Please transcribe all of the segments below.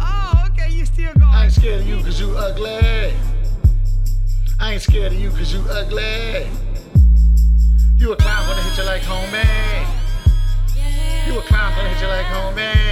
oh, okay, you still going. I ain't scared of you cause you ugly. I ain't scared of you cause you ugly. You a clown when I hit you like homie. You a clown when I hit you like homie.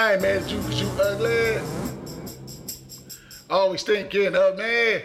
I ain't mad at you because you ugly. Always thinking of me.